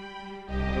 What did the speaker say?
Música